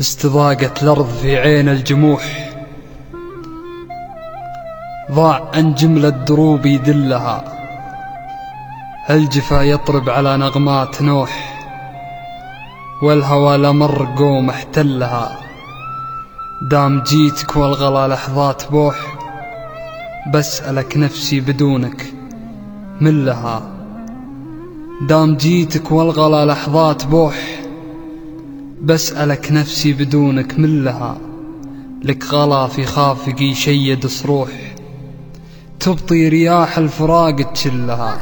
استضاقت الأرض في عين الجموح. ضاع عن جملة دروب يدلها. الجفا يطرب على نغمات نوح. والهوى لمر قوم احتلها. دام جيتك والغلا لحظات بوح. بسألك نفسي بدونك من لها دام جيتك والغلا لحظات بوح. بسألك نفسي بدونك من لها. لك غلا في خافقي شيد صروح تبطي رياح الفراق تشلها.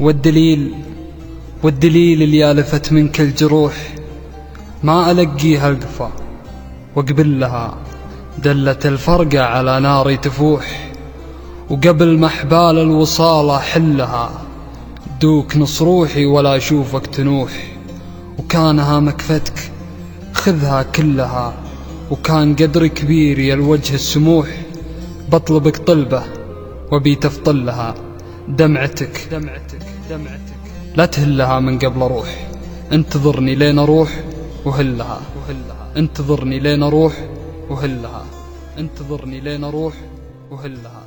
والدليل والدليل اللي ألفت منك الجروح. ما ألقيها القفا وقبلها دلت الفرقة على ناري تفوح. وقبل ما حبال الوصال أحلها دوك نص روحي ولا أشوفك تنوح. وكانها مكفتك. خذها كلها. وكان قدر كبير يا الوجه السموح. بطلبك طلبة وبي تفطلها. دمعتك. دمعتك. دمعتك. لا تهلها من قبل أروح انتظرني لين أروح وهلها. وهلها. انتظرني لين أروح وهلها. انتظرني لين أروح وهلها.